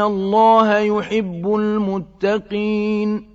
الله يحب المتقين